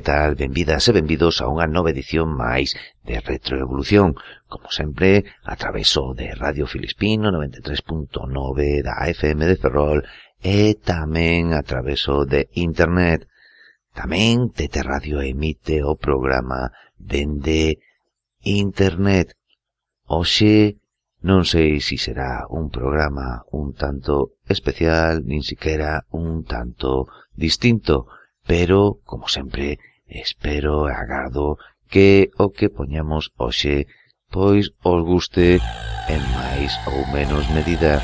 que tal? Benvidas e benvidos a unha nova edición máis de Retroevolución, como sempre, a traveso de Radio Filispino 93.9 da FM de Ferrol e tamén a traveso de Internet. Tamén TT Radio emite o programa dende Internet. Oxe, non sei se si será un programa un tanto especial, nin siquiera un tanto distinto, pero, como sempre, Espero e agardo que o que poñamos hoxe pois os guste en máis ou menos medida.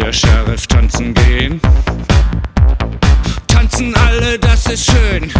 der Sheriff tanzen gehen. Tanzen alle, das ist schön.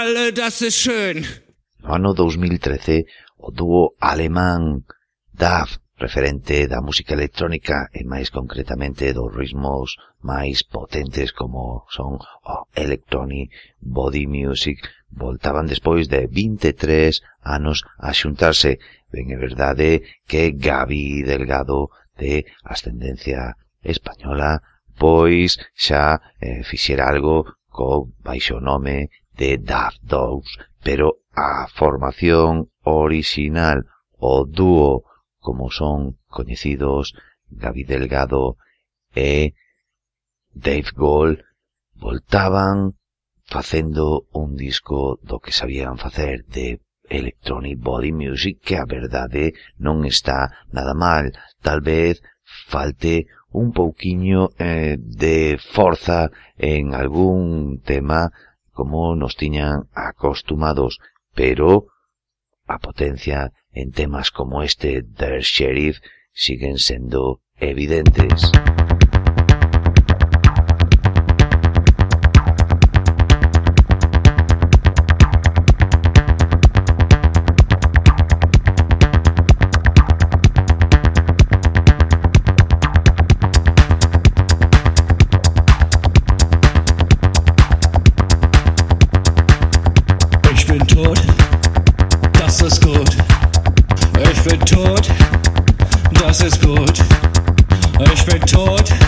alle das ist schön. No ano 2013, o dúo alemán DAF, referente da música electrónica e máis concretamente dos ritmos máis potentes como son o Electronic Body Music, voltaban despois de 23 anos a xuntarse. Ben é verdade que Gabi Delgado de ascendencia española pois xa eh, fixera algo co baixo nome de Daft Dogs, pero a formación original, o dúo, como son coñecidos Gaby Delgado e Dave Gold, voltaban facendo un disco do que sabían facer de Electronic Body Music que a verdade non está nada mal. Tal vez falte un pouquiño eh, de forza en algún tema como nos tiñan acostumados, pero a potencia en temas como este Der Sheriff siguen sendo evidentes. George.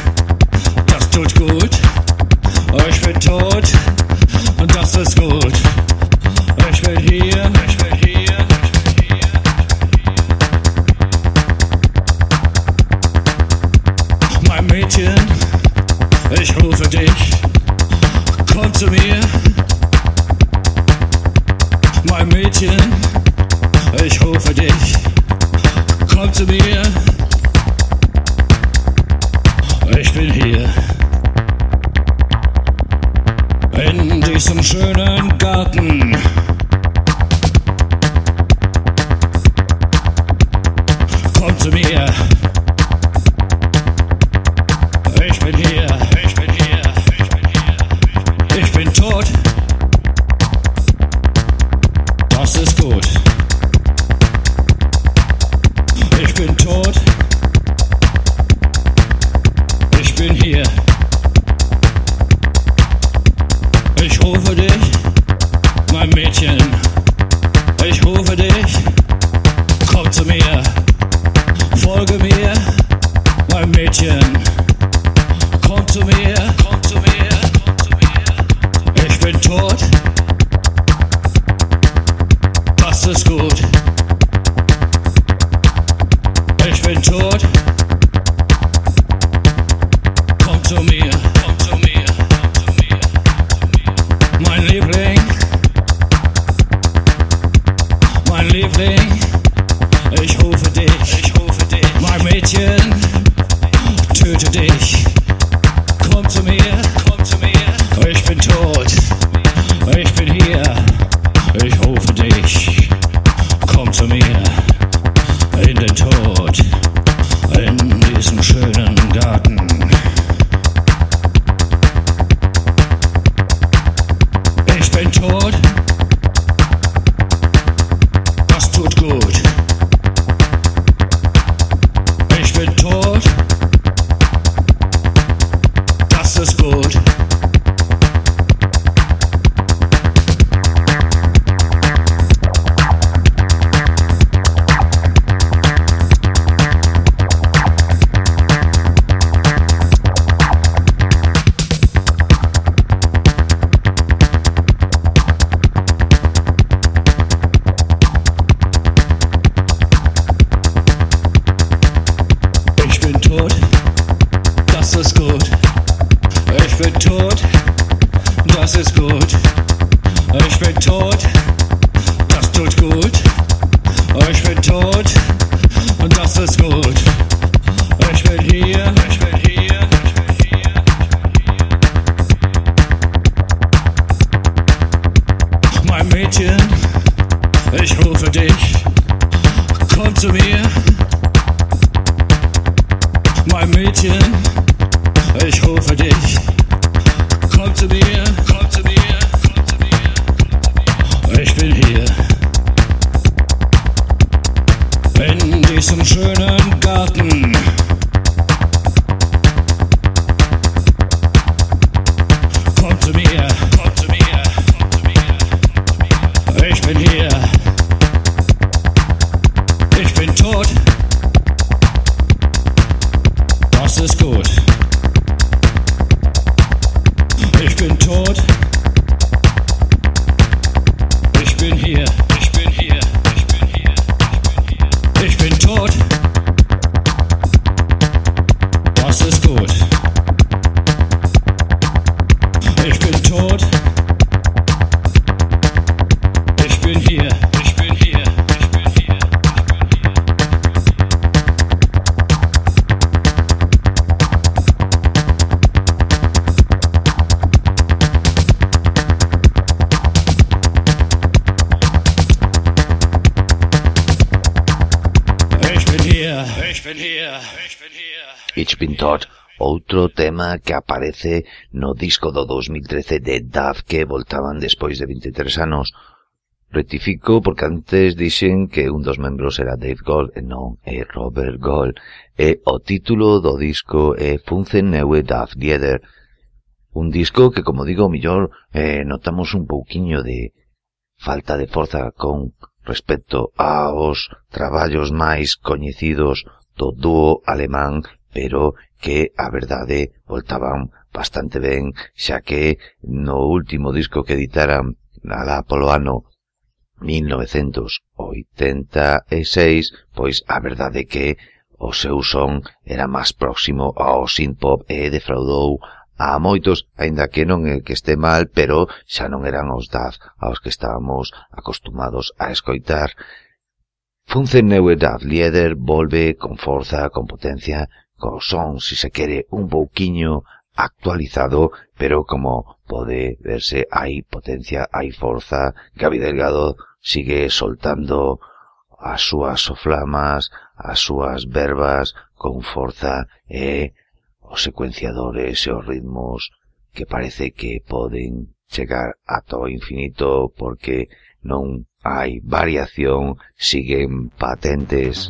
catching attention. 2013, no disco do 2013 de Daft que voltaban despois de 23 anos. Rectifico porque antes dixen que un dos membros era Dave Gold e non é Robert Gold e o título do disco é Funzen Neue Daft Lieder. Un disco que, como digo, millor eh, notamos un pouquiño de falta de forza con respecto aos traballos máis coñecidos do dúo alemán pero que a verdade voltaban bastante ben, xa que no último disco que editaran nada polo ano 1986, pois a verdade que o seu son era máis próximo ao synth-pop e defraudou a moitos, aínda que non é que este mal, pero xa non eran os DAF aos que estábamos acostumados a escoitar. Funzen Neue DAF Lieder volve con forza, con potencia, co son, si se quere, un pouquiño actualizado, pero como pode verse, hai potencia, hai forza, Gaby Delgado sigue soltando as súas soflamas, as súas verbas con forza e os secuenciadores e os ritmos que parece que poden chegar ata o infinito porque non hai variación, siguen patentes.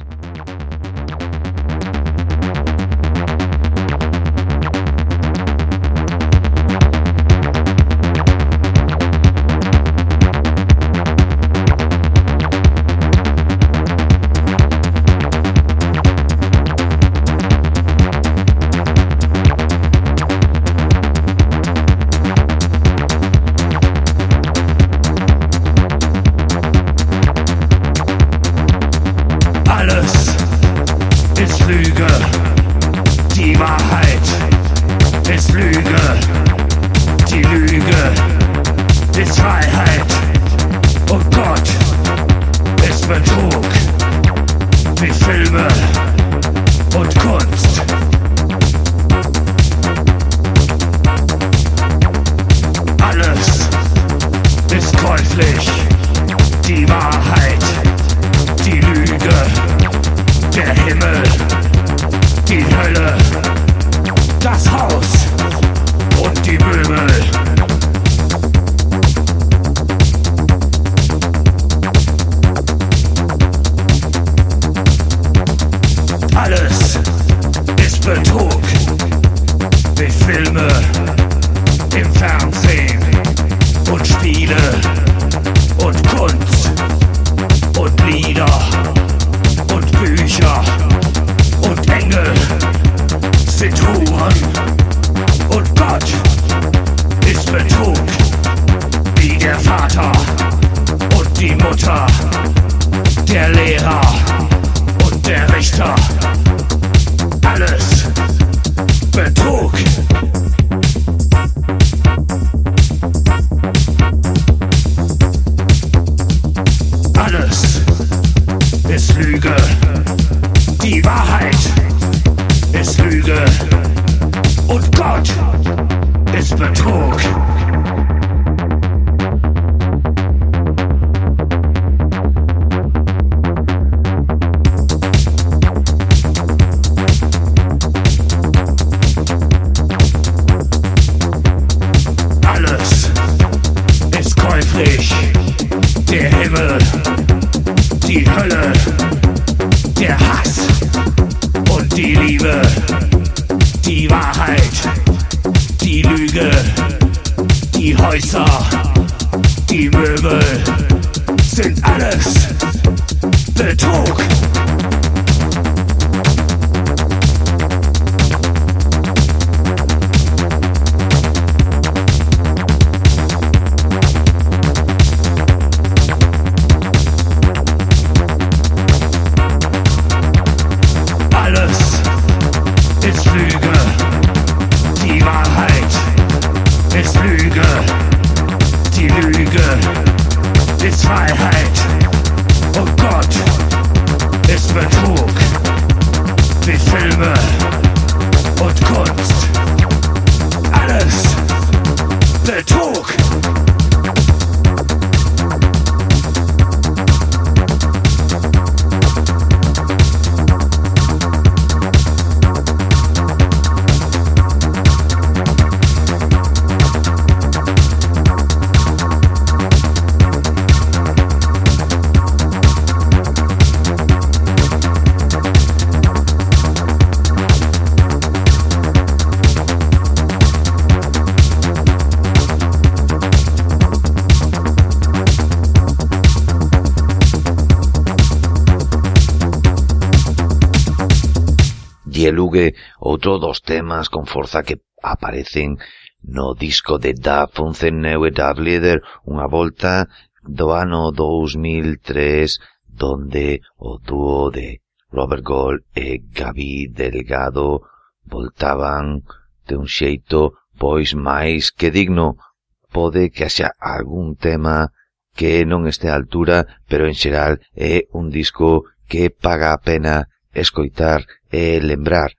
con forza que aparecen no disco de Da Funzeneu e Da Lieder unha volta do ano 2003 donde o dúo de Robert Gold e Gaby Delgado voltaban de un xeito pois máis que digno. Pode que haxa algún tema que non este a altura, pero en xeral é un disco que paga a pena escoitar e lembrar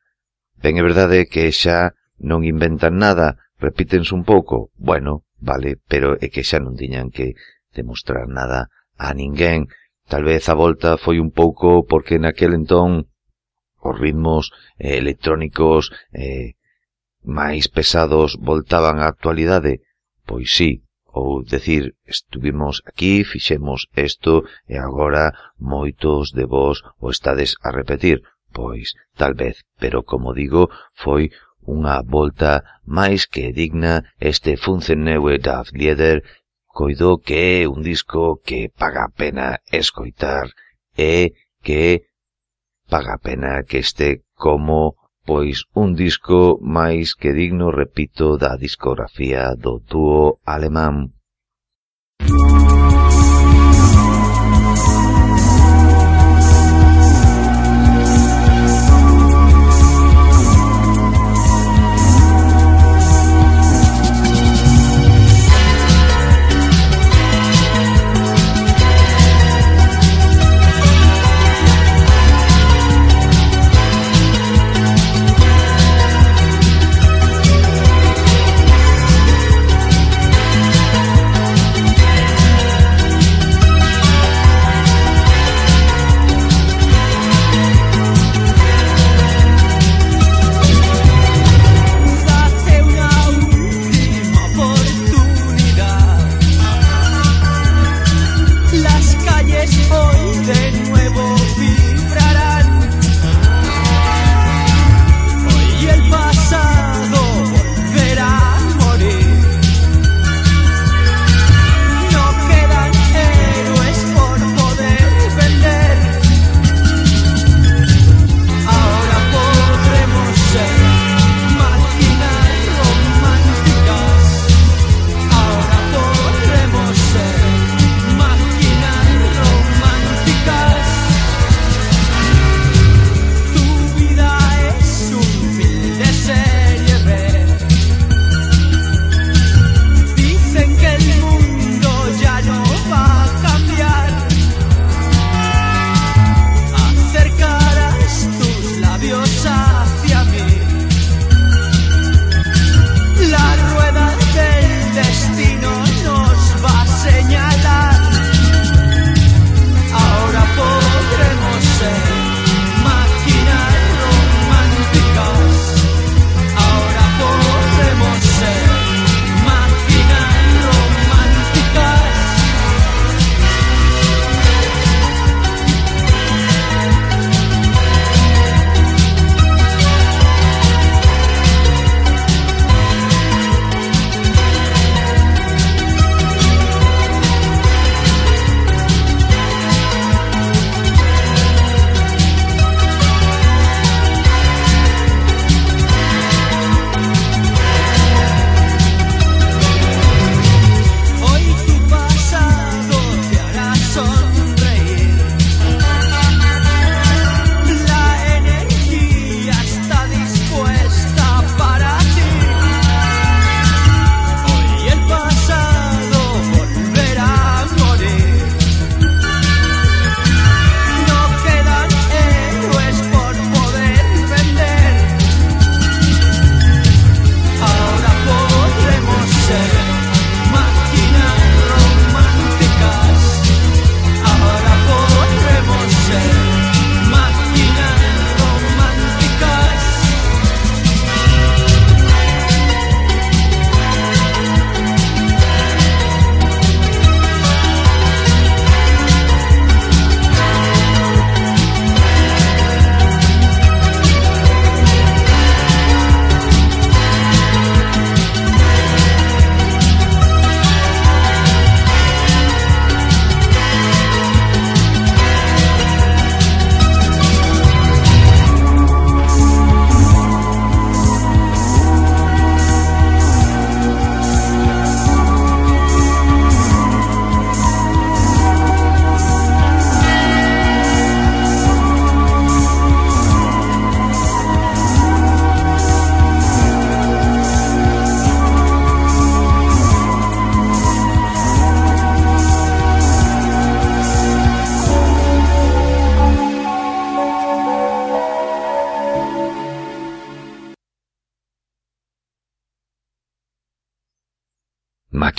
Ben é verdade que xa non inventan nada, repítense un pouco, bueno, vale, pero é que xa non tiñan que demostrar nada a ninguén. Tal vez a volta foi un pouco porque naquel entón os ritmos eh, electrónicos eh, máis pesados voltaban á actualidade. Pois sí, ou decir, estuvimos aquí, fixemos isto e agora moitos de vos o estades a repetir Pois, tal vez, pero como digo, foi unha volta máis que digna este Funzeneue Duff Lieder coido que é un disco que paga a pena escoitar e que paga a pena que este como pois un disco máis que digno, repito, da discografía do dúo alemán. Música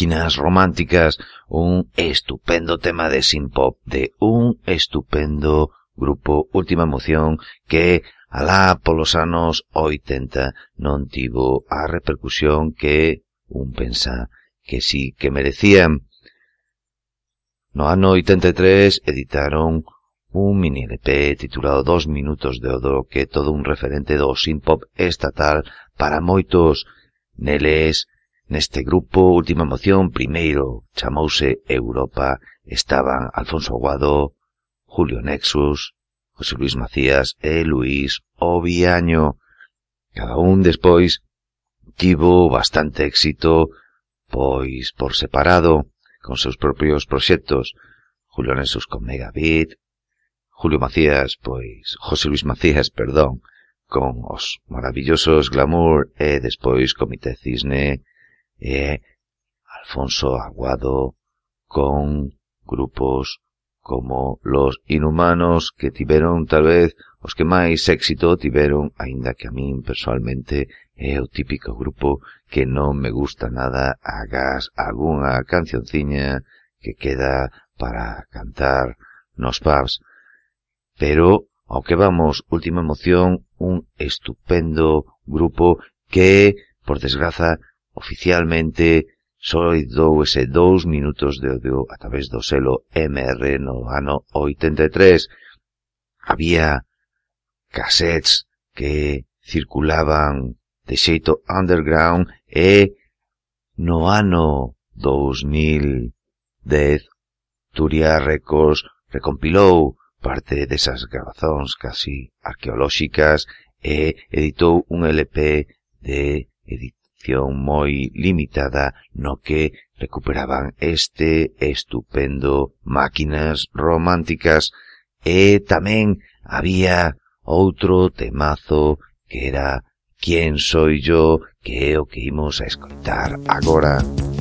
máquinas románticas, un estupendo tema de synth-pop de un estupendo grupo Última Emoción que alá polos anos 80 non tivo a repercusión que un pensa que sí que merecían. No ano 83 editaron un mini LP titulado Dos Minutos de Odo que todo un referente do synth-pop estatal para moitos neles Neste grupo, última moción, primeiro, chamouse Europa, estaban Alfonso Aguado, Julio Nexus, José Luis Macías e Luís Oviaño. Cada un despois tivo bastante éxito, pois por separado, con seus propios proxectos. Julio Nexus con Megabit, Julio Macías, pois José Luis Macías, perdón, con os maravillosos Glamour e despois Comité Cisne e Alfonso Aguado con grupos como Los Inhumanos que tiveron tal vez os que máis éxito tiveron, aínda que a min personalmente é o típico grupo que non me gusta nada agas algunha cancionciña que queda para cantar nos pubs. Pero, ao que vamos, Última Emoción, un estupendo grupo que, por desgraza, Oficialmente soidou ese dous minutos de odio a través do selo MR no ano 83. Había cassettes que circulaban de xeito underground e no ano 2010 Turia Records recompilou parte desas grabazóns casi arqueolóxicas e editou un LP de edit edición moi limitada no que recuperaban este estupendo máquinas románticas e tamén había outro temazo que era Quién soy yo, que é o que imos a escoitar agora. Música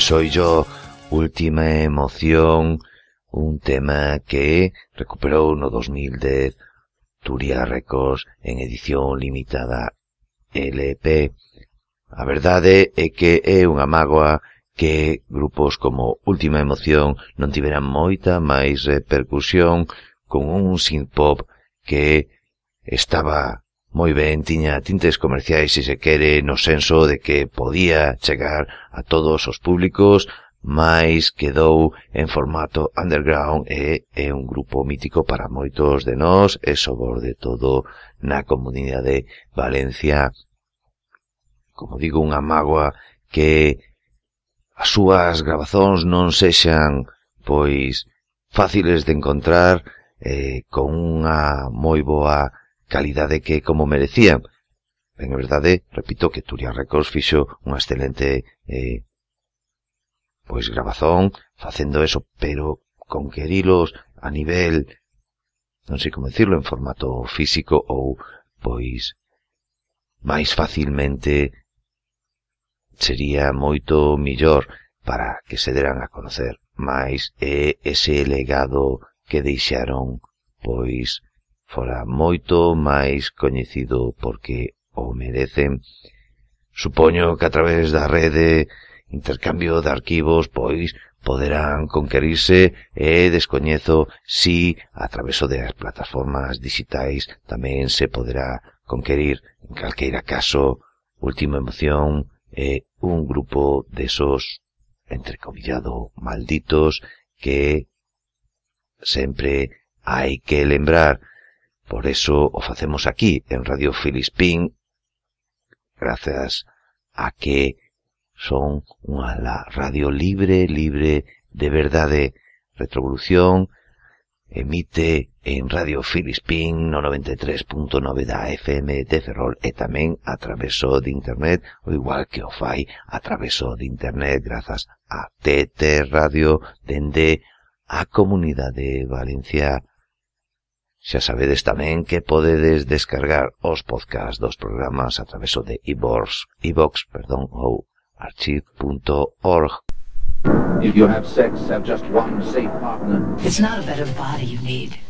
soy yo, Última Emoción, un tema que recuperou no 2010 Turia Records en edición limitada LP. A verdade é que é unha mágoa que grupos como Última Emoción non tiveran moita máis repercusión con un synth-pop que estaba moi ben tiña tintes comerciais se se quere no senso de que podía chegar a todos os públicos, mais quedou en formato underground e é un grupo mítico para moitos de nós e sobre todo na comunidade de Valencia. Como digo, unha mágoa que as súas grabazóns non sexan pois fáciles de encontrar eh, con unha moi boa calidade que como merecían. En verdade, repito que Turia Records fixo unha excelente eh, pois grabazón facendo eso, pero con querilos a nivel non sei como decirlo, en formato físico ou pois máis facilmente sería moito millor para que se deran a conocer máis e ese legado que deixaron pois fora moito máis coñecido porque o merecen. Supoño que a través da rede intercambio de arquivos, pois, poderán conquerirse e descoñezo si a traveso das plataformas digitais tamén se poderá conquerir, en calqueira caso, Última Emoción é un grupo desos, entrecomillado, malditos que sempre hai que lembrar Por eso o facemos aquí, en Radio Filispín, grazas a que son unha radio libre, libre de verdade. Retrovolución emite en Radio Filispín no 93.9 da FM de Ferrol e tamén a traveso de internet, o igual que o fai a traveso de internet grazas a TT Radio dende a Comunidade Valencia Xa sabedes tamén que podedes descargar os podcasts dos programas a traveso de iVox, iVox, perdón, ou archive.org. If you have sex, have just one safe partner. It's not a better body you need.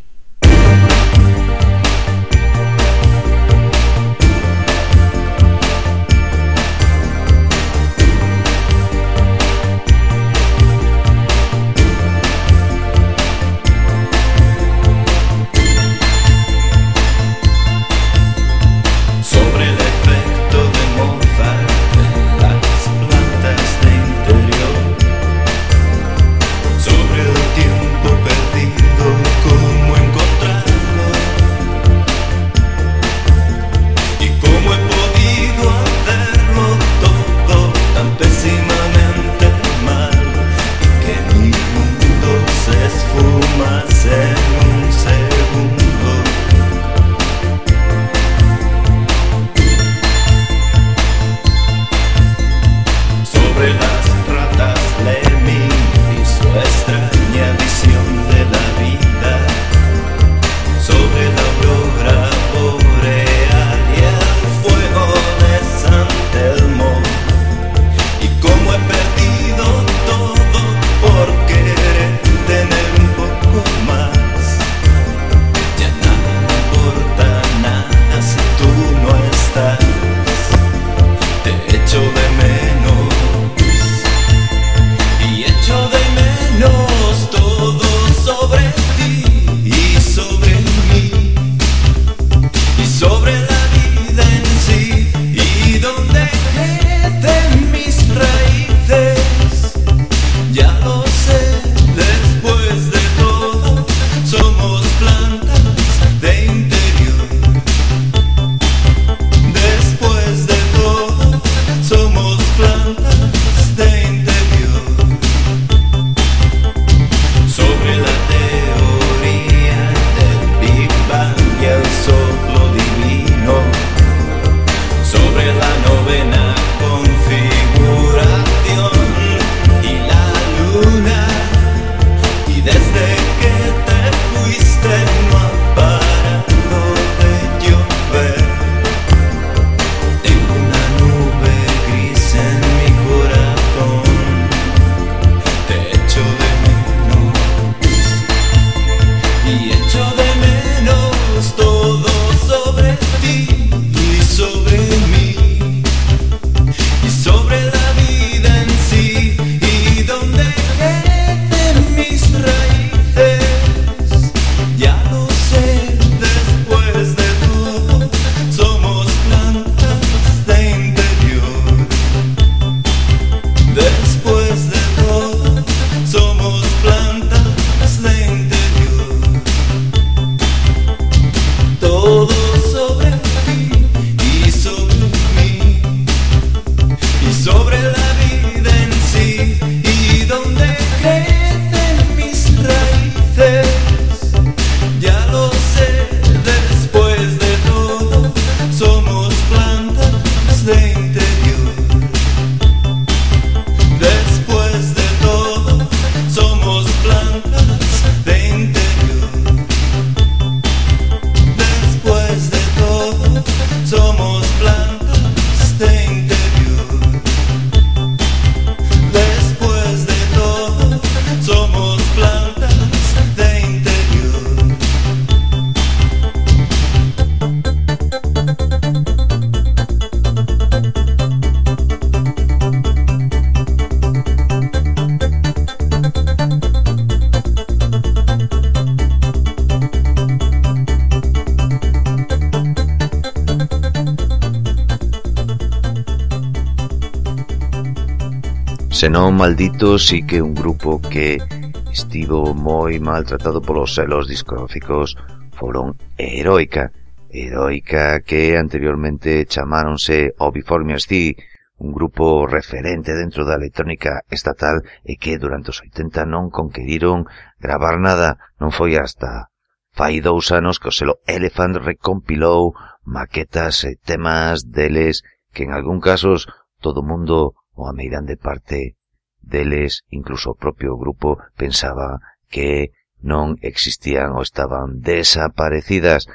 senón Malditos sí que un grupo que estivo moi maltratado polos eh, selos discográficos foron Heroica, Heroica que anteriormente chamáronse Obiformias Cee, un grupo referente dentro da electrónica estatal e que durante os 80 non conqueriron gravar nada, non foi hasta fai dous anos que o selo Elephant recompilou maquetas e temas deles que en algún casos todo mundo ou a meirande parte deles, incluso o propio grupo, pensaba que non existían ou estaban desaparecidas,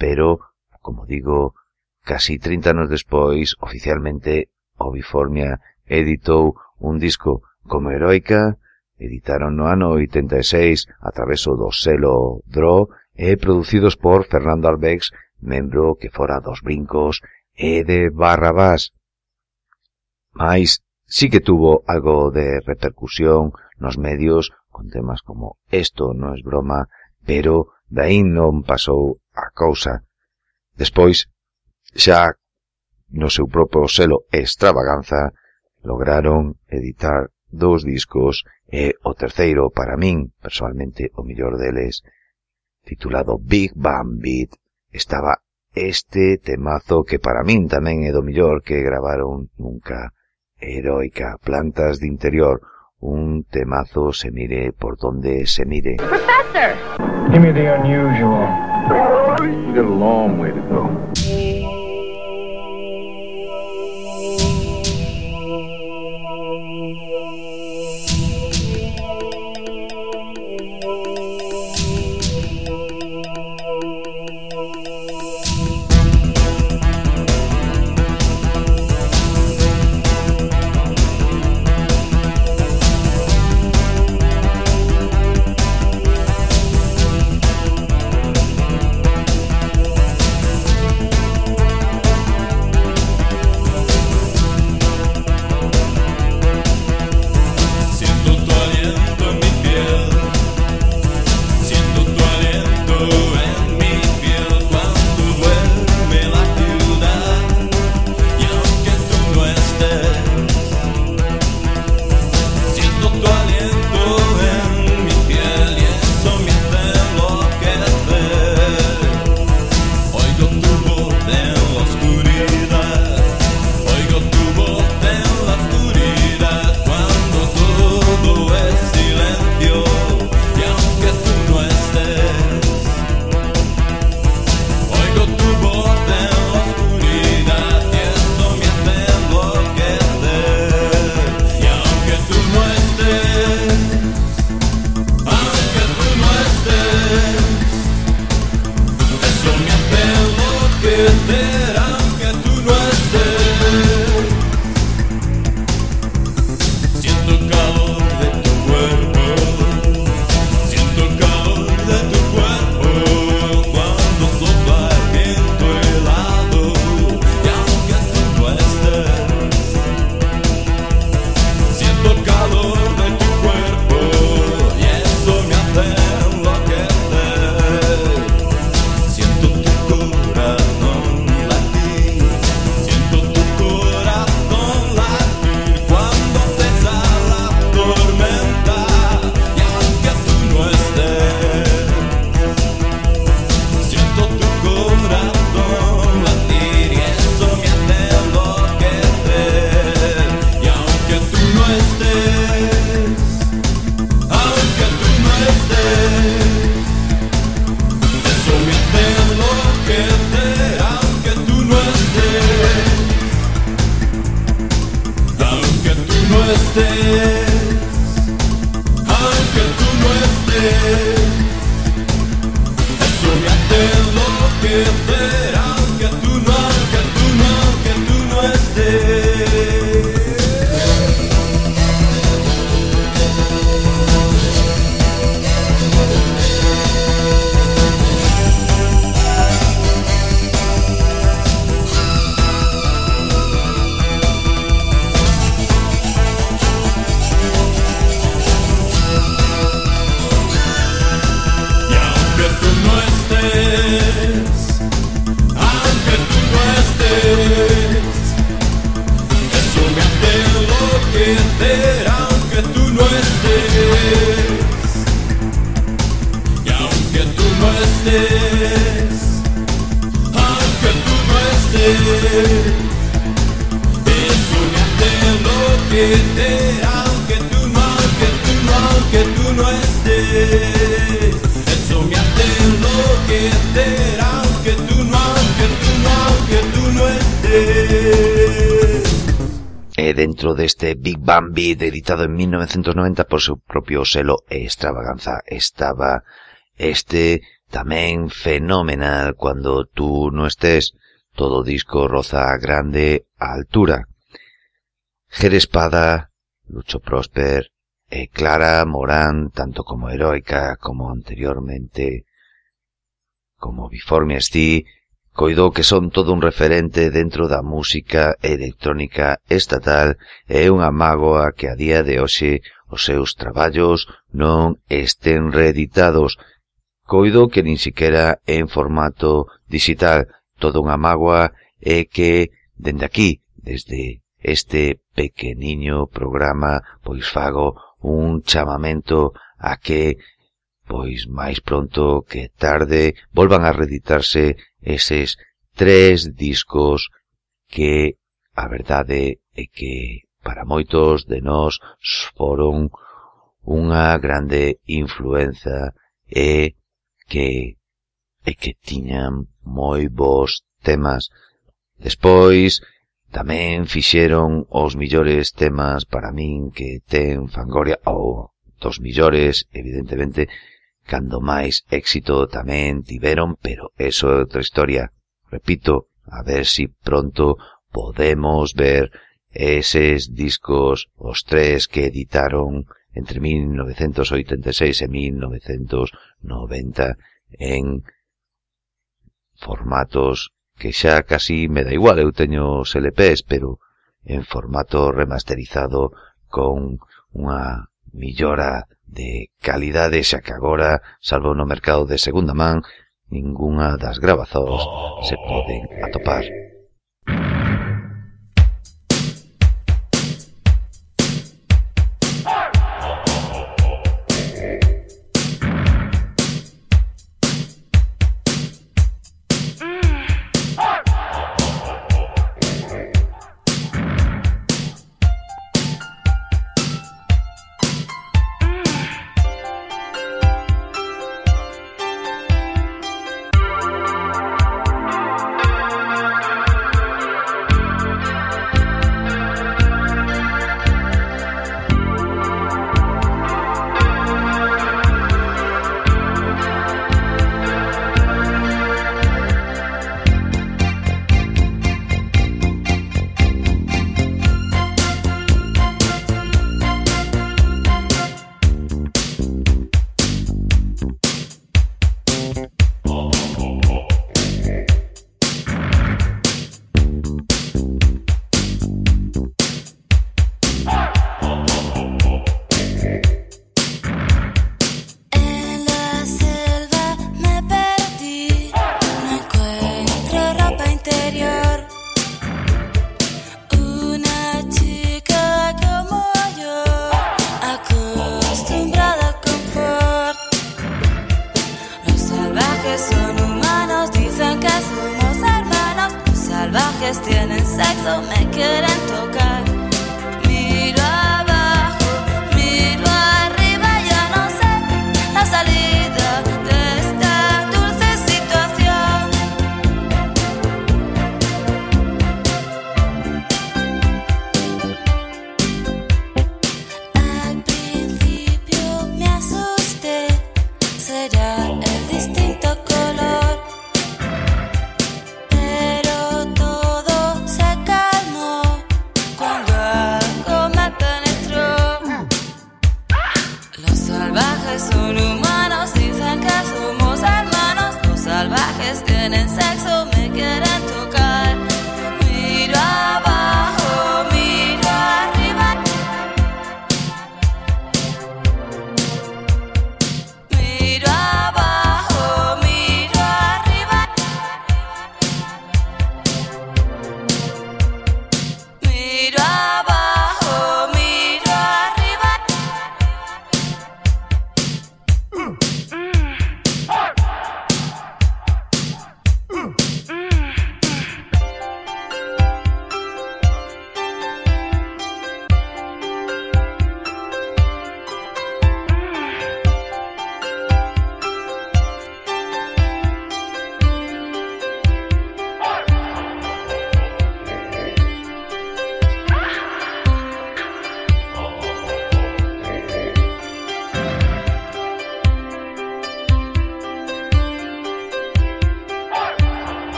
pero, como digo, casi 30 anos despois, oficialmente, Obiformia editou un disco como heroica, editaron no ano 86 a traveso do selo DRO e producidos por Fernando Arbex, membro que fora dos Brincos e de Barrabás. Mais sí que tuvo algo de repercusión nos medios con temas como Esto non es broma, pero daí non pasou a cousa. Despois, xa no seu propio selo Extravaganza, lograron editar dous discos e o terceiro, para min, personalmente, o mellor deles, titulado Big Bang Beat, estaba este temazo que para min tamén é do mellor que gravaron nunca. Heroica, plantas de interior, un temazo se mire por donde se mire. Professor! Give me the unusual. We got a long way to go. stay Beat editado en 1990 por seu propio selo e extravaganza. Estaba este tamén fenomenal cuando tú no estés. Todo disco roza a grande altura. Ger Espada, Lucho Prosper e Clara Morán, tanto como heroica como anteriormente como Before Stí, Coidou que son todo un referente dentro da música electrónica estatal e é unha mágoa que a día de hoxe os seus traballos non estén reeditados. Coido que nin siquiera en formato digital. Toda unha mágoa é que dende aquí, desde este pequeniño programa, pois fago un chamamento a que pois máis pronto que tarde volvan a reeditarse eses tres discos que a verdade é que para moitos de nós foron unha grande influenza e que e que tiñan moi bons temas. Despois, tamén fixeron os millores temas para min que ten Fangoria, ou dos millores, evidentemente, cando máis éxito tamén tiveron, pero eso é outra historia. Repito, a ver si pronto podemos ver eses discos, os tres que editaron entre 1986 e 1990 en formatos que xa casi me da igual, eu teño os LPs, pero en formato remasterizado con unha millora de calidade xa que agora, salvo no mercado de segunda man, ningunha das grabazos se poden atopar.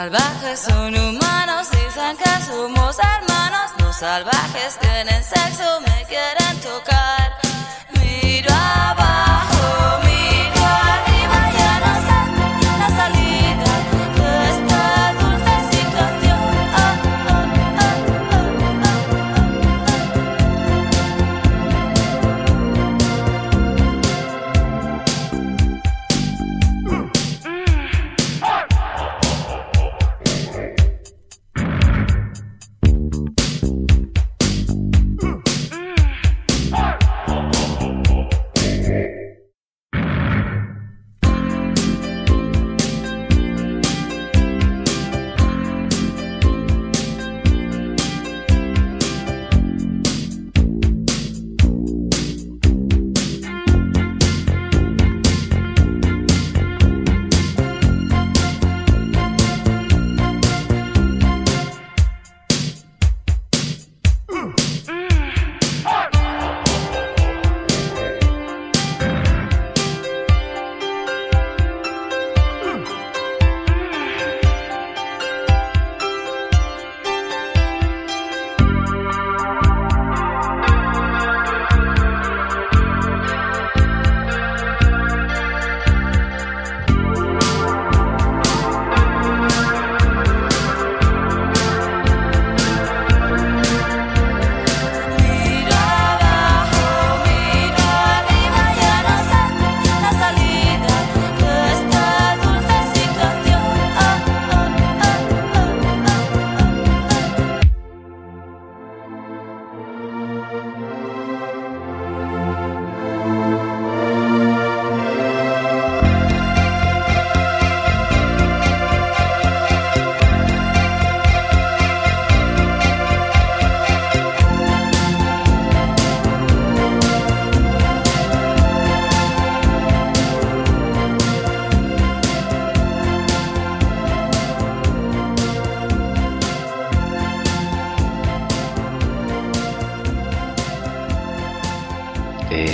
Salvajes son humanos, dicen que somos hermanos. Los salvajes tienen sexo, me quieren tocar.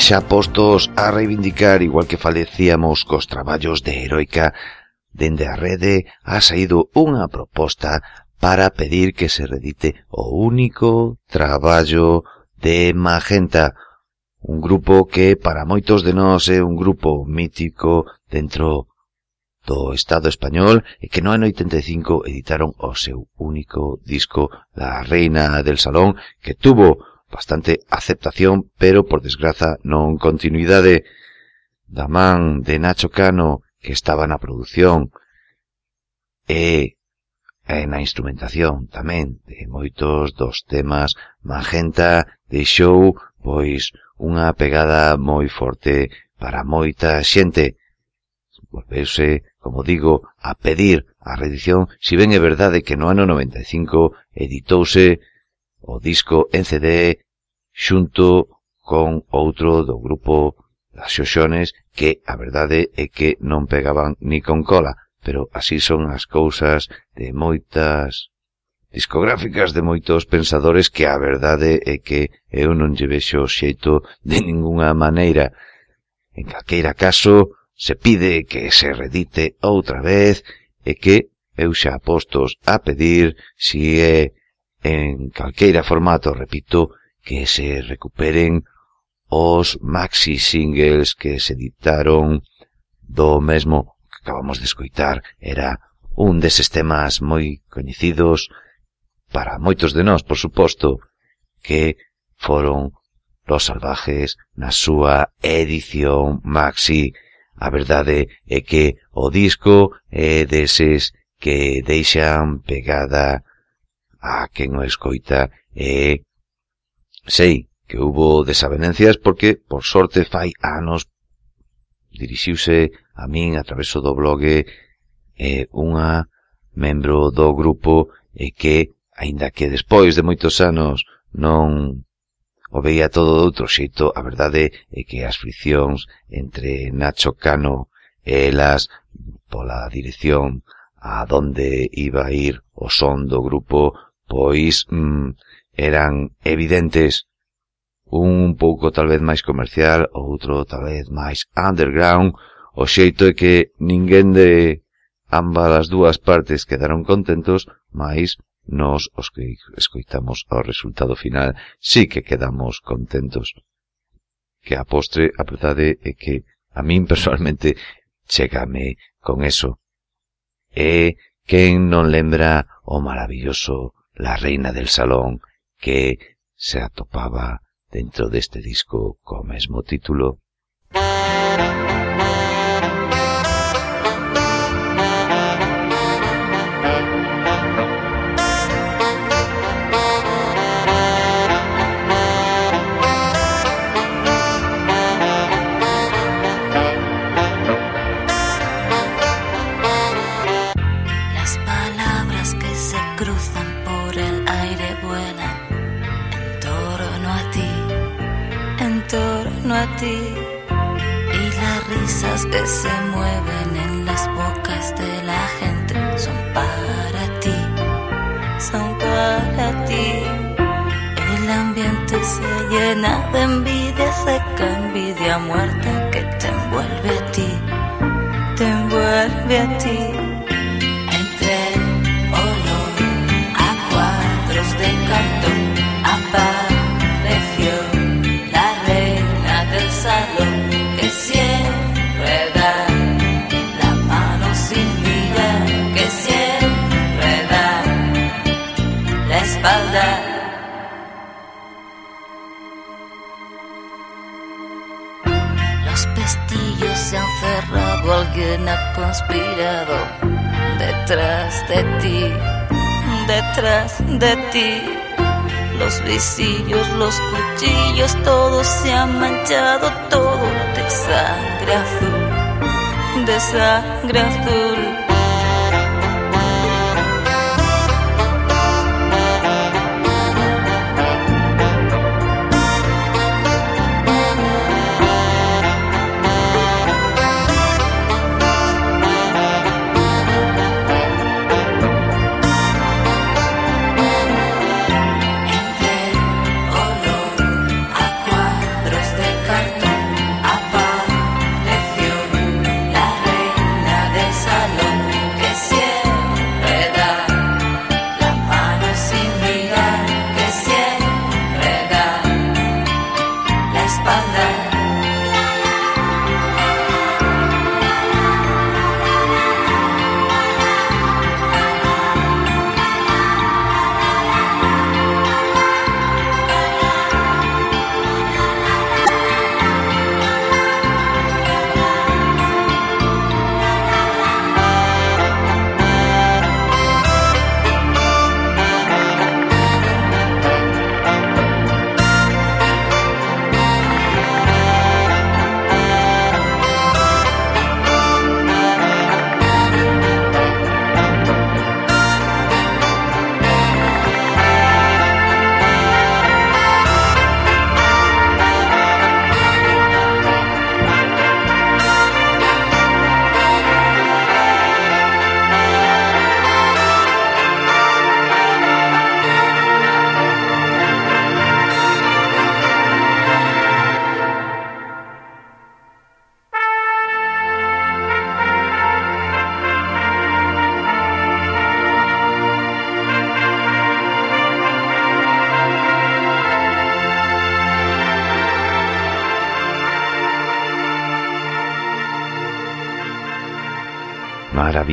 xa postos a reivindicar, igual que falecíamos cos traballos de Heroica, dende a rede ha saído unha proposta para pedir que se redite o único traballo de Magenta, un grupo que para moitos de nós é un grupo mítico dentro do Estado español e que no ano 85 editaron o seu único disco La Reina del Salón que tuvo bastante aceptación, pero por desgraza non continuidade da man de Nacho Cano que estaba na produción e, e na instrumentación tamén de moitos dos temas Magenta deixou pois unha pegada moi forte para moita xente. Volveuse, como digo, a pedir a reedición, si ben é verdade que no ano 95 editouse o disco en CD xunto con outro do grupo das xoxones que a verdade é que non pegaban ni con cola, pero así son as cousas de moitas discográficas de moitos pensadores que a verdade é que eu non lle vexo xeito de ningunha maneira. En calqueira caso, se pide que se redite outra vez e que eu xa apostos a pedir si é en calqueira formato, repito, que se recuperen os maxi singles que se editaron do mesmo que acabamos de escoitar era un deses temas moi coñecidos para moitos de nós, por suposto, que foron Los Salvajes na súa edición maxi. A verdade é que o disco é deses que deixan pegada a quen o escoita e Sei que hubo desavenencias porque, por sorte, fai anos dirixiuse a min a traveso do blogue eh, unha membro do grupo e eh, que, aínda que despois de moitos anos non o veía todo de outro xeito, a verdade é que as friccións entre Nacho Cano e elas pola dirección a donde iba a ir o son do grupo, pois mm, eran evidentes un pouco tal vez máis comercial, outro tal vez máis underground, o xeito é que ninguén de ambas as dúas partes quedaron contentos, mais nos os que escoitamos ao resultado final sí que quedamos contentos. Que a postre, a verdade é que a min personalmente chegame con eso. E quen non lembra o maravilloso La Reina del Salón que se atopaba dentro de este disco con el mismo título. Llena de envidia seca, envidia muerta que te envuelve a ti, te envuelve a ti. Entre el olor a cuadros de cartón detrás de ti, detrás de ti. Los visillos, los cuchillos, todo se ha manchado, todo de sangre azul, de sangre azul.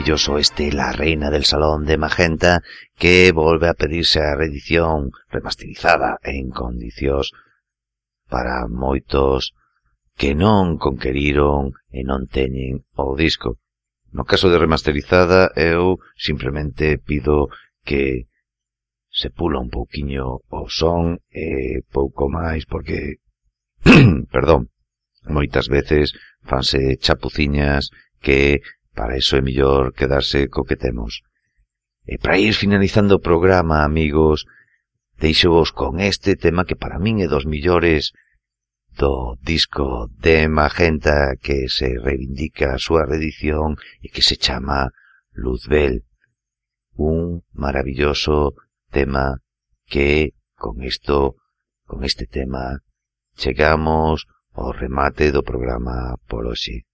maravilloso este La Reina del Salón de Magenta que volve a pedirse a reedición remasterizada en condicións para moitos que non conqueriron e non teñen o disco. No caso de remasterizada, eu simplemente pido que se pula un pouquiño o son e pouco máis, porque, perdón, moitas veces fanse chapuciñas que Para iso é mellor quedarse co que temos. E para ir finalizando o programa, amigos, deixo-vos con este tema que para min é dos millores do disco de Magenta que se reivindica a súa reedición e que se chama Luzbel. Un maravilloso tema que con isto, con este tema, chegamos ao remate do programa por hoxe.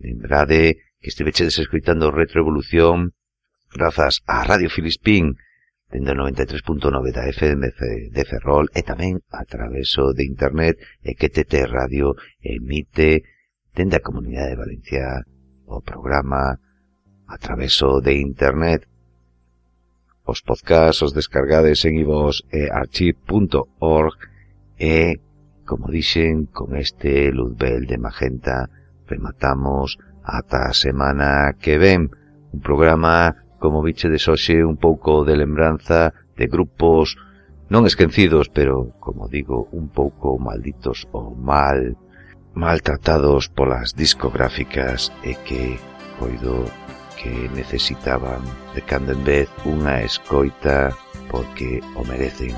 Lembrade que estevechedes escoitando Retroevolución grazas a Radio Filispín dende o 93.9 da FM de Ferrol e tamén a traveso de internet e que TT Radio emite dende a Comunidade de Valencia o programa a traveso de internet. Os podcasts os descargades en ivos e archive.org e, como dixen, con este luzbel de magenta rematamos Ata a semana que ven, un programa, como biche de xoxe un pouco de lembranza de grupos non esquecidos, pero, como digo, un pouco malditos ou mal maltratados polas discográficas e que, coido, que necesitaban de cando en vez unha escoita porque o merecen.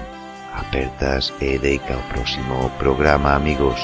Apertas e deica o próximo programa, amigos.